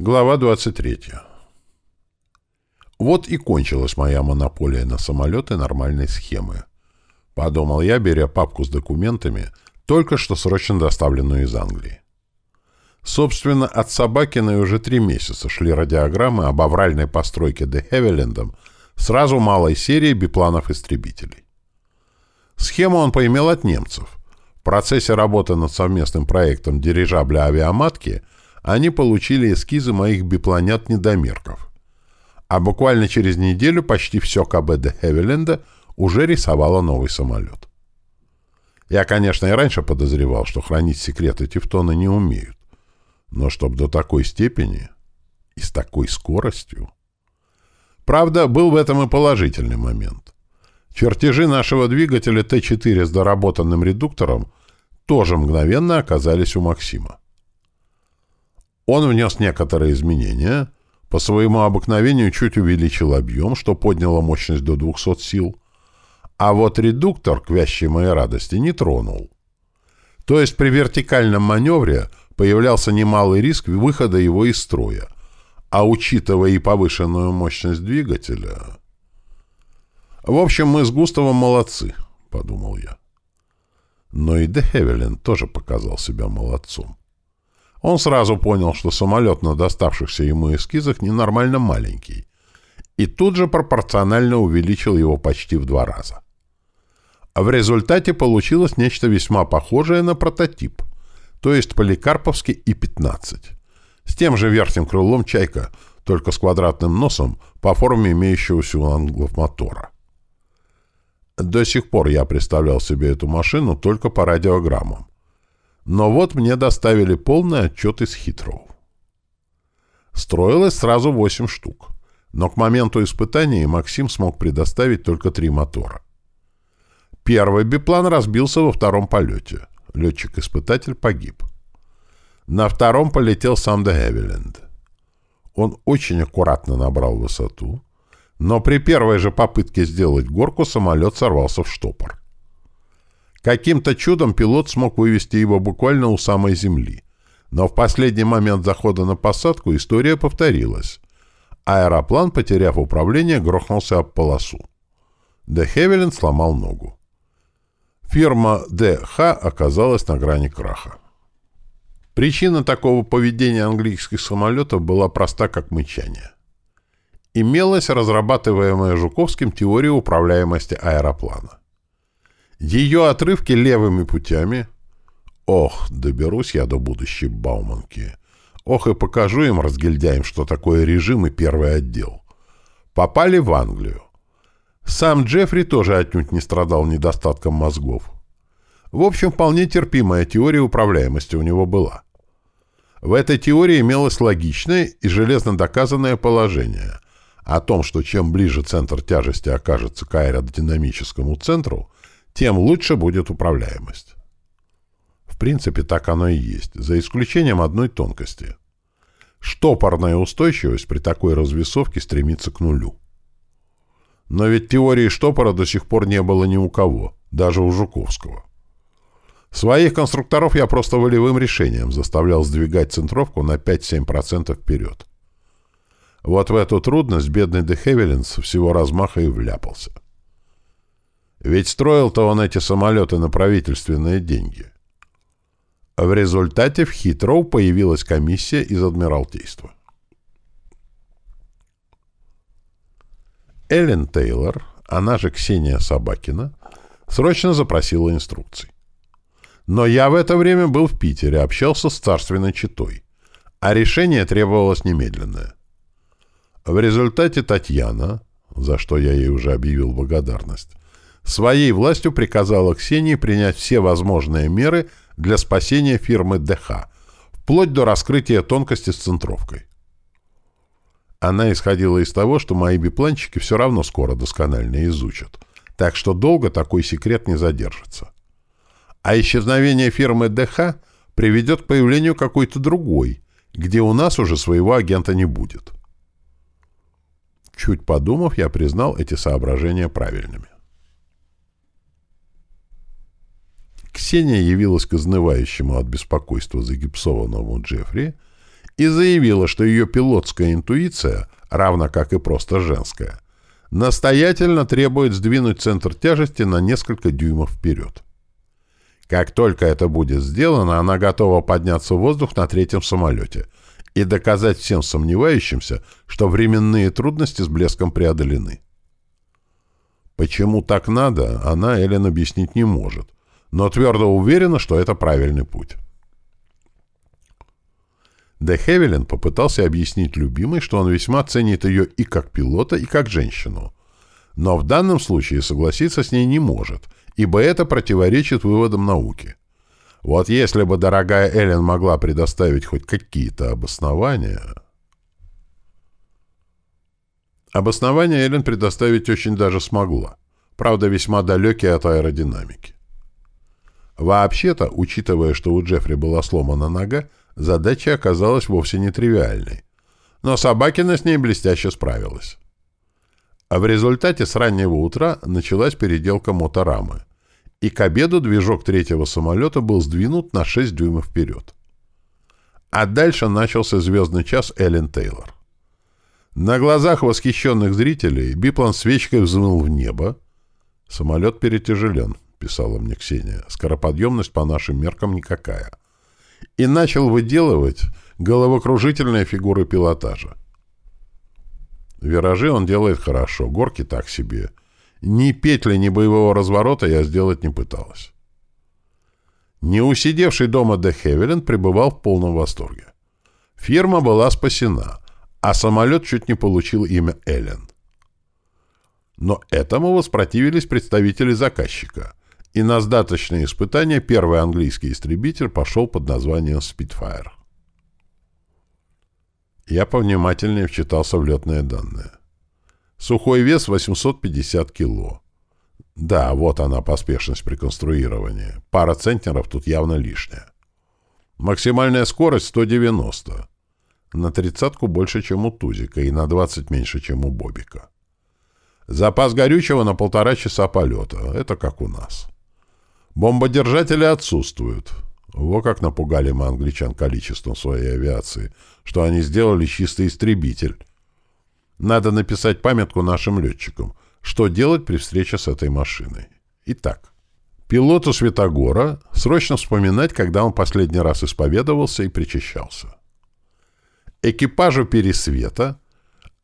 Глава 23. Вот и кончилась моя монополия на самолеты нормальной схемы. Подумал я, беря папку с документами, только что срочно доставленную из Англии. Собственно, от Собакиной уже три месяца шли радиограммы об авральной постройке Де Хевелендом сразу малой серии бипланов-истребителей. Схему он поимел от немцев. В процессе работы над совместным проектом дирижабля авиаматки – они получили эскизы моих бипланет-недомерков. А буквально через неделю почти все КБ Хевиленда уже рисовало новый самолет. Я, конечно, и раньше подозревал, что хранить секреты Тевтоны не умеют. Но чтоб до такой степени и с такой скоростью... Правда, был в этом и положительный момент. Чертежи нашего двигателя Т-4 с доработанным редуктором тоже мгновенно оказались у Максима. Он внес некоторые изменения, по своему обыкновению чуть увеличил объем, что подняло мощность до 200 сил, а вот редуктор, к вящей моей радости, не тронул. То есть при вертикальном маневре появлялся немалый риск выхода его из строя, а учитывая и повышенную мощность двигателя... В общем, мы с Густавом молодцы, — подумал я. Но и Де Хевелин тоже показал себя молодцом. Он сразу понял, что самолет на доставшихся ему эскизах ненормально маленький, и тут же пропорционально увеличил его почти в два раза. А в результате получилось нечто весьма похожее на прототип, то есть поликарповский И-15, с тем же верхним крылом «Чайка», только с квадратным носом по форме имеющегося у англов мотора. До сих пор я представлял себе эту машину только по радиограммам. Но вот мне доставили полный отчет из Хитроу. Строилось сразу 8 штук, но к моменту испытания Максим смог предоставить только три мотора. Первый биплан разбился во втором полете. Летчик-испытатель погиб. На втором полетел сам де Эвеленд. Он очень аккуратно набрал высоту, но при первой же попытке сделать горку самолет сорвался в штопор. Каким-то чудом пилот смог вывести его буквально у самой земли. Но в последний момент захода на посадку история повторилась. Аэроплан, потеряв управление, грохнулся об полосу. Де Хевелин сломал ногу. Фирма ДХ оказалась на грани краха. Причина такого поведения английских самолетов была проста, как мычание. Имелась разрабатываемая Жуковским теория управляемости аэроплана. Ее отрывки левыми путями. Ох, доберусь я до будущей Бауманки. Ох, и покажу им, разгильдяем, что такое режим и первый отдел. Попали в Англию. Сам Джеффри тоже отнюдь не страдал недостатком мозгов. В общем, вполне терпимая теория управляемости у него была. В этой теории имелось логичное и железно доказанное положение о том, что чем ближе центр тяжести окажется к аэродинамическому центру, тем лучше будет управляемость. В принципе, так оно и есть, за исключением одной тонкости. Штопорная устойчивость при такой развесовке стремится к нулю. Но ведь теории штопора до сих пор не было ни у кого, даже у Жуковского. Своих конструкторов я просто волевым решением заставлял сдвигать центровку на 5-7% вперед. Вот в эту трудность бедный Дехевелинс всего размаха и вляпался. Ведь строил-то он эти самолеты на правительственные деньги. В результате в Хитроу появилась комиссия из Адмиралтейства. Эллен Тейлор, она же Ксения Собакина, срочно запросила инструкций. Но я в это время был в Питере, общался с царственной читой, а решение требовалось немедленное. В результате Татьяна, за что я ей уже объявил благодарность, своей властью приказала Ксении принять все возможные меры для спасения фирмы ДХ, вплоть до раскрытия тонкости с центровкой. Она исходила из того, что мои бипланчики все равно скоро досконально изучат, так что долго такой секрет не задержится. А исчезновение фирмы ДХ приведет к появлению какой-то другой, где у нас уже своего агента не будет. Чуть подумав, я признал эти соображения правильными. Ксения явилась к изнывающему от беспокойства загипсованному Джеффри и заявила, что ее пилотская интуиция, равно как и просто женская, настоятельно требует сдвинуть центр тяжести на несколько дюймов вперед. Как только это будет сделано, она готова подняться в воздух на третьем самолете и доказать всем сомневающимся, что временные трудности с блеском преодолены. Почему так надо, она Эллен объяснить не может, но твердо уверена, что это правильный путь. Де Хевелин попытался объяснить любимой, что он весьма ценит ее и как пилота, и как женщину. Но в данном случае согласиться с ней не может, ибо это противоречит выводам науки. Вот если бы дорогая Эллен могла предоставить хоть какие-то обоснования... Обоснования Эллен предоставить очень даже смогла, правда весьма далекие от аэродинамики. Вообще-то, учитывая, что у Джеффри была сломана нога, задача оказалась вовсе не тривиальной. Но Собакина с ней блестяще справилась. А в результате с раннего утра началась переделка моторамы, и к обеду движок третьего самолета был сдвинут на 6 дюймов вперед. А дальше начался звездный час Эллен Тейлор. На глазах восхищенных зрителей биплан свечкой взмыл в небо. «Самолет перетяжелен», — писала мне Ксения. «Скороподъемность по нашим меркам никакая» и начал выделывать головокружительные фигуры пилотажа. Виражи он делает хорошо, горки так себе. Ни петли, ни боевого разворота я сделать не пыталась. Не усидевший дома Де Хевелен пребывал в полном восторге. Фирма была спасена, а самолет чуть не получил имя Эллен. Но этому воспротивились представители заказчика и на сдаточные испытания первый английский истребитель пошел под названием «Спитфайр». Я повнимательнее вчитался в летные данные. Сухой вес 850 кило. Да, вот она, поспешность при конструировании. Пара центнеров тут явно лишняя. Максимальная скорость 190. На тридцатку больше, чем у Тузика, и на 20 меньше, чем у Бобика. Запас горючего на полтора часа полета. Это как у нас. Бомбодержатели отсутствуют. Во как напугали мы англичан количеством своей авиации, что они сделали чистый истребитель. Надо написать памятку нашим летчикам, что делать при встрече с этой машиной. Итак, пилоту Светогора срочно вспоминать, когда он последний раз исповедовался и причащался. Экипажу Пересвета,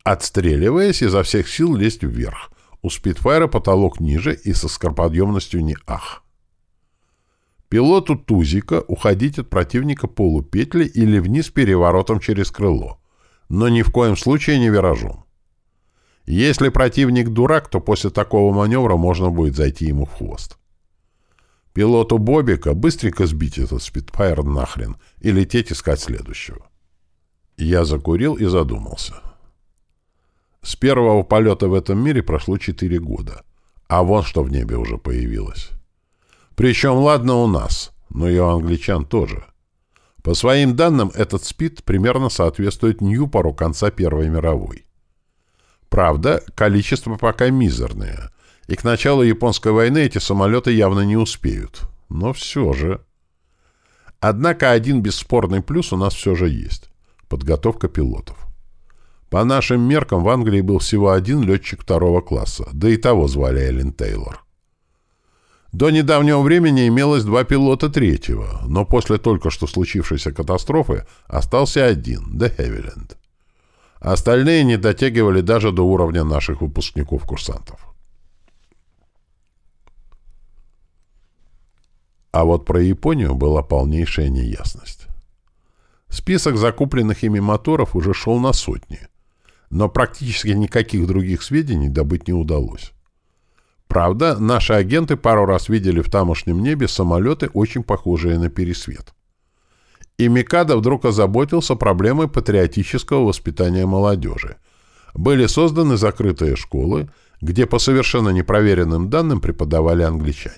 отстреливаясь, изо всех сил лезть вверх. У Спитфайра потолок ниже и со скороподъемностью не ах. Пилоту Тузика уходить от противника полупетли или вниз переворотом через крыло, но ни в коем случае не виражом. Если противник дурак, то после такого маневра можно будет зайти ему в хвост. Пилоту Бобика быстренько сбить этот спидфайр нахрен и лететь искать следующего. Я закурил и задумался. С первого полета в этом мире прошло четыре года, а вон что в небе уже появилось. Причем, ладно, у нас, но и у англичан тоже. По своим данным, этот СПИД примерно соответствует Ньюпору конца Первой мировой. Правда, количество пока мизерное, и к началу японской войны эти самолеты явно не успеют. Но все же... Однако один бесспорный плюс у нас все же есть — подготовка пилотов. По нашим меркам в Англии был всего один летчик второго класса, да и того звали Эллен Тейлор. До недавнего времени имелось два пилота третьего, но после только что случившейся катастрофы остался один, Де Хевиленд. Остальные не дотягивали даже до уровня наших выпускников-курсантов. А вот про Японию была полнейшая неясность. Список закупленных ими моторов уже шел на сотни, но практически никаких других сведений добыть не удалось. Правда, наши агенты пару раз видели в тамошнем небе самолеты, очень похожие на пересвет. И Микадо вдруг озаботился проблемой патриотического воспитания молодежи. Были созданы закрытые школы, где по совершенно непроверенным данным преподавали англичане.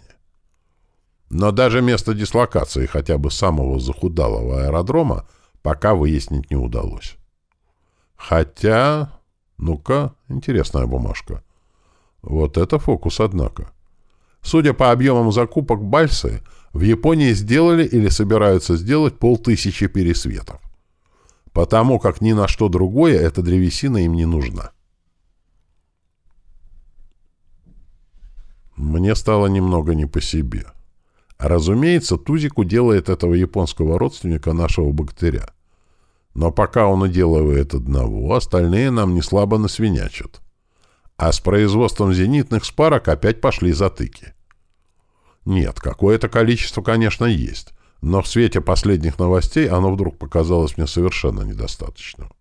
Но даже место дислокации хотя бы самого захудалого аэродрома пока выяснить не удалось. Хотя... Ну-ка, интересная бумажка. Вот это фокус, однако. Судя по объемам закупок Бальсы, в Японии сделали или собираются сделать полтысячи пересветов. потому как ни на что другое эта древесина им не нужна. Мне стало немного не по себе. Разумеется, Тузик уделает этого японского родственника нашего богатыря. Но пока он уделывает одного, остальные нам не слабо насвинячат. А с производством зенитных спарок опять пошли затыки. Нет, какое-то количество, конечно, есть, но в свете последних новостей оно вдруг показалось мне совершенно недостаточным.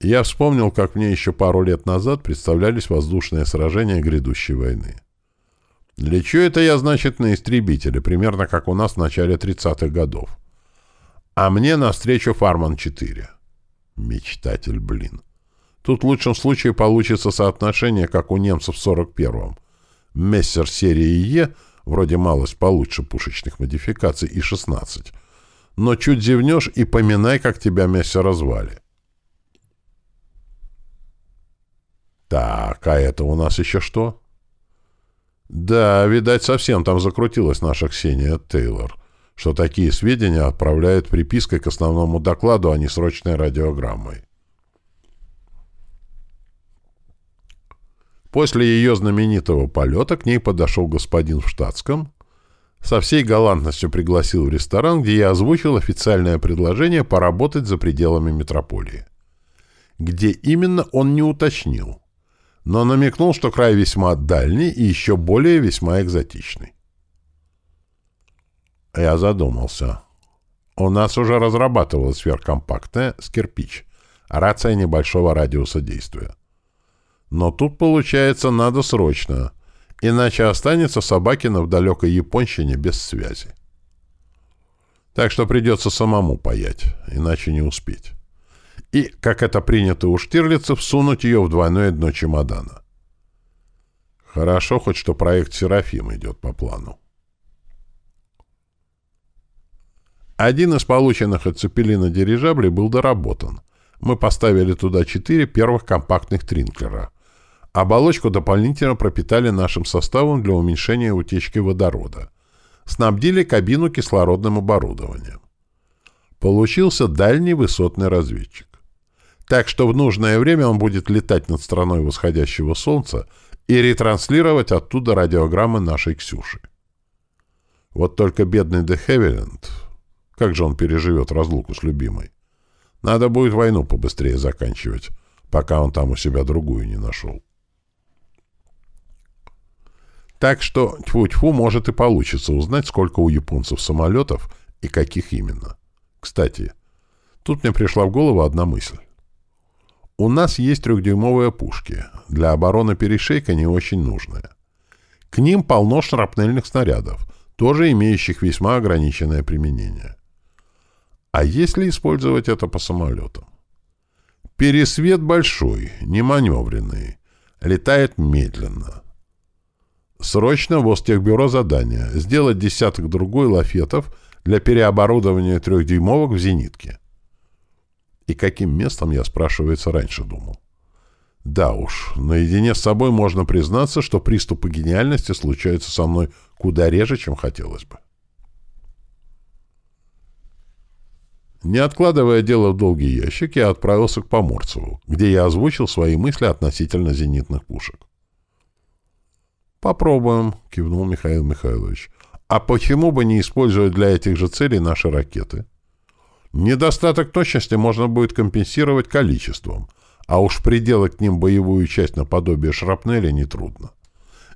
Я вспомнил, как мне еще пару лет назад представлялись воздушные сражения грядущей войны. Лечу это я, значит, на истребителе, примерно как у нас в начале 30-х годов. А мне навстречу Фарман-4. Мечтатель, блин. Тут в лучшем случае получится соотношение, как у немцев в 41-м. Мессер серии Е, вроде малость получше пушечных модификаций, и 16. Но чуть зевнешь и поминай, как тебя Мессера звали. Так, а это у нас еще что? Да, видать, совсем там закрутилась наша Ксения Тейлор, что такие сведения отправляют припиской к основному докладу, а не срочной радиограммой. После ее знаменитого полета к ней подошел господин в штатском, со всей галантностью пригласил в ресторан, где я озвучил официальное предложение поработать за пределами метрополии. Где именно он не уточнил но намекнул, что край весьма дальний и еще более весьма экзотичный. Я задумался. У нас уже разрабатывалась сверхкомпактная с кирпич, рация небольшого радиуса действия. Но тут, получается, надо срочно, иначе останется Собакина в далекой Японщине без связи. Так что придется самому паять, иначе не успеть и, как это принято у Штирлица, всунуть ее в двойное дно чемодана. Хорошо хоть, что проект «Серафим» идет по плану. Один из полученных от Цепелина дирижаблей был доработан. Мы поставили туда четыре первых компактных тринклера. Оболочку дополнительно пропитали нашим составом для уменьшения утечки водорода. Снабдили кабину кислородным оборудованием. Получился дальний высотный разведчик. Так что в нужное время он будет летать над страной восходящего солнца и ретранслировать оттуда радиограммы нашей Ксюши. Вот только бедный Де Хевиленд, как же он переживет разлуку с любимой? Надо будет войну побыстрее заканчивать, пока он там у себя другую не нашел. Так что, тьфу-тьфу, может и получится узнать, сколько у японцев самолетов и каких именно. Кстати, тут мне пришла в голову одна мысль. У нас есть трехдюймовые пушки, для обороны перешейка не очень нужные. К ним полно шрапнельных снарядов, тоже имеющих весьма ограниченное применение. А если использовать это по самолетам? Пересвет большой, не маневренный, летает медленно. Срочно в Остехбюро задание сделать десяток другой лафетов для переоборудования трехдюймовок в зенитке. И каким местом, я, спрашивается, раньше думал. Да уж, наедине с собой можно признаться, что приступы гениальности случаются со мной куда реже, чем хотелось бы. Не откладывая дело в долгий ящик, я отправился к Поморцеву, где я озвучил свои мысли относительно зенитных пушек. «Попробуем», — кивнул Михаил Михайлович. «А почему бы не использовать для этих же целей наши ракеты?» Недостаток точности можно будет компенсировать количеством, а уж приделать к ним боевую часть наподобие шрапнели нетрудно.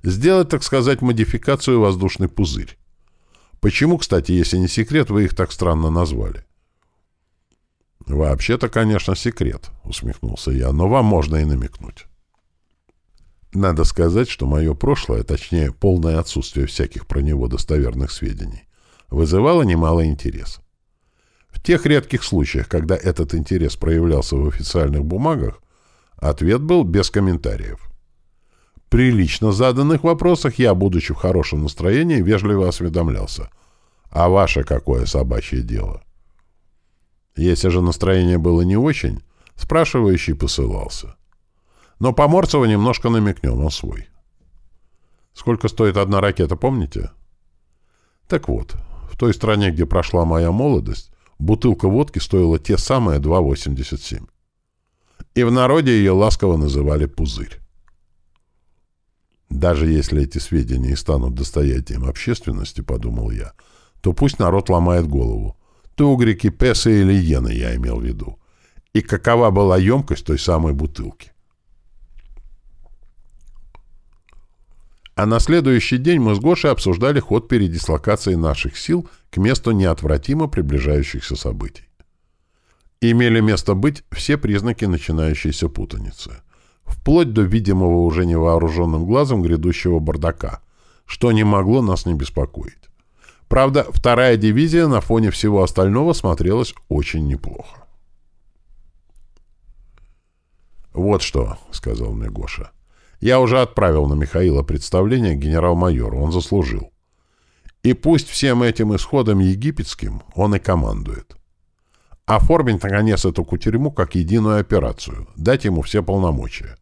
Сделать, так сказать, модификацию воздушный пузырь. Почему, кстати, если не секрет, вы их так странно назвали? «Вообще-то, конечно, секрет», — усмехнулся я, — «но вам можно и намекнуть». Надо сказать, что мое прошлое, точнее, полное отсутствие всяких про него достоверных сведений, вызывало немало интереса тех редких случаях, когда этот интерес проявлялся в официальных бумагах, ответ был без комментариев. При лично заданных вопросах я, будучи в хорошем настроении, вежливо осведомлялся. А ваше какое собачье дело? Если же настроение было не очень, спрашивающий посылался. Но по Морцеву немножко намекнем, он свой. Сколько стоит одна ракета, помните? Так вот, в той стране, где прошла моя молодость, бутылка водки стоила те самые 2,87. И в народе ее ласково называли «пузырь». Даже если эти сведения и станут достоянием общественности, подумал я, то пусть народ ломает голову. Тугрики, песы или иены я имел в виду. И какова была емкость той самой бутылки. А на следующий день мы с Гошей обсуждали ход передислокации наших сил к месту неотвратимо приближающихся событий. Имели место быть все признаки начинающейся путаницы. Вплоть до видимого уже невооруженным глазом грядущего бардака, что не могло нас не беспокоить. Правда, вторая дивизия на фоне всего остального смотрелась очень неплохо. «Вот что», — сказал мне Гоша. Я уже отправил на Михаила представление генерал-майору, он заслужил. И пусть всем этим исходом египетским он и командует. Оформить, наконец, эту кутерьму как единую операцию, дать ему все полномочия.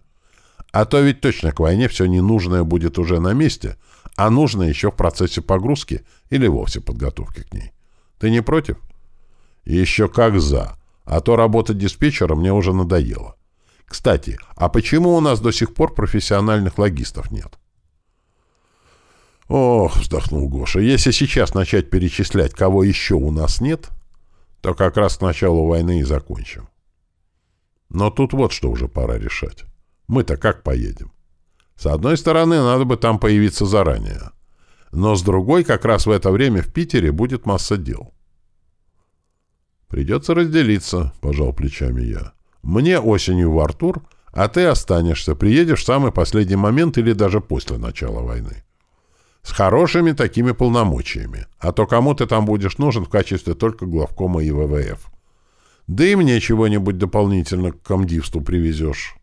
А то ведь точно к войне все ненужное будет уже на месте, а нужное еще в процессе погрузки или вовсе подготовки к ней. Ты не против? Еще как за. А то работать диспетчером мне уже надоело. Кстати, а почему у нас до сих пор профессиональных логистов нет? Ох, вздохнул Гоша, если сейчас начать перечислять, кого еще у нас нет, то как раз к началу войны и закончим. Но тут вот что уже пора решать. Мы-то как поедем? С одной стороны, надо бы там появиться заранее. Но с другой, как раз в это время в Питере будет масса дел. «Придется разделиться», — пожал плечами я. Мне осенью в Артур, а ты останешься, приедешь в самый последний момент или даже после начала войны. С хорошими такими полномочиями, а то кому ты там будешь нужен в качестве только главкома и ВВФ. Да и мне чего-нибудь дополнительно к комдивству привезешь».